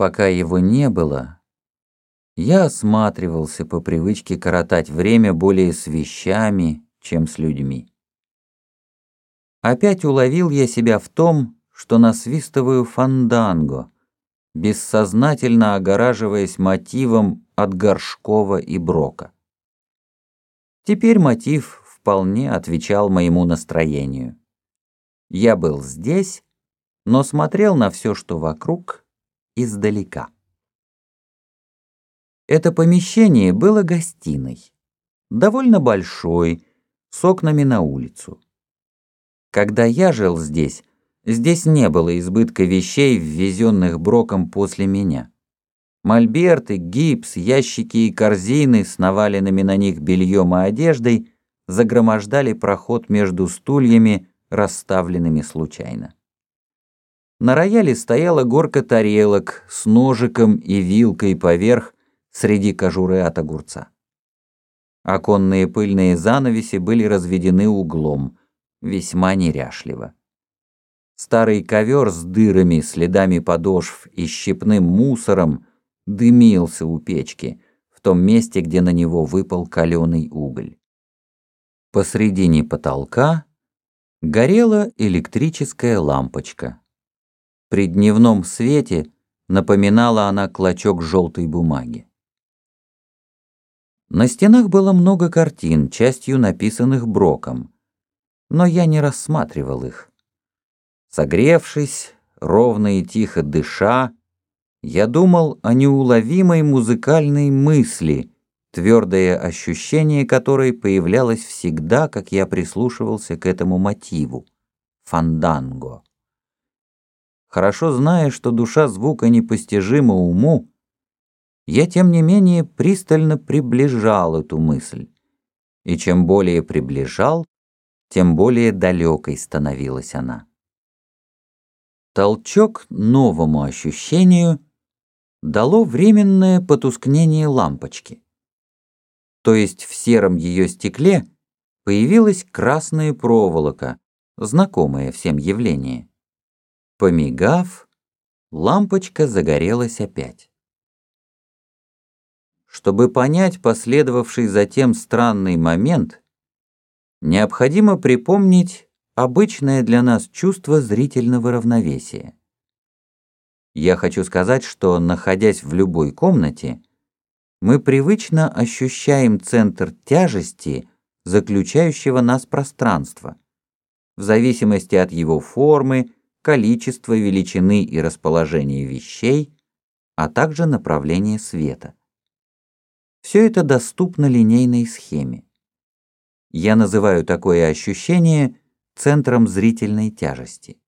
Пока его не было, я осматривался по привычке коротать время более с вещами, чем с людьми. Опять уловил я себя в том, что насвистываю фанданго, бессознательно огораживаясь мотивом от Горшкова и Брока. Теперь мотив вполне отвечал моему настроению. Я был здесь, но смотрел на все, что вокруг, издалека. Это помещение было гостиной, довольно большой, с окнами на улицу. Когда я жил здесь, здесь не было избытка вещей, ввезенных Броком после меня. Мольберты, гипс, ящики и корзины с наваленными на них бельем и одеждой загромождали проход между стульями, расставленными случайно. На рояле стояла горка тарелок с ножиком и вилкой поверх среди кожуры от огурца. Оконные пыльные занавеси были разведены углом, весьма неряшливо. Старый ковер с дырами, следами подошв и щепным мусором дымился у печки, в том месте, где на него выпал каленый уголь. Посредине потолка горела электрическая лампочка. При дневном свете напоминала она клочок желтой бумаги. На стенах было много картин, частью написанных Броком, но я не рассматривал их. Согревшись, ровно и тихо дыша, я думал о неуловимой музыкальной мысли, твердое ощущение которой появлялось всегда, как я прислушивался к этому мотиву — фанданго. Хорошо зная, что душа звука непостижима уму, я, тем не менее, пристально приближал эту мысль. И чем более приближал, тем более далекой становилась она. Толчок новому ощущению дало временное потускнение лампочки. То есть в сером ее стекле появилась красная проволока, знакомое всем явление. Помигав, лампочка загорелась опять. Чтобы понять последовавший затем странный момент, необходимо припомнить обычное для нас чувство зрительного равновесия. Я хочу сказать, что, находясь в любой комнате, мы привычно ощущаем центр тяжести, заключающего нас пространства, в зависимости от его формы, количества, величины и расположения вещей, а также направления света. Все это доступно линейной схеме. Я называю такое ощущение центром зрительной тяжести.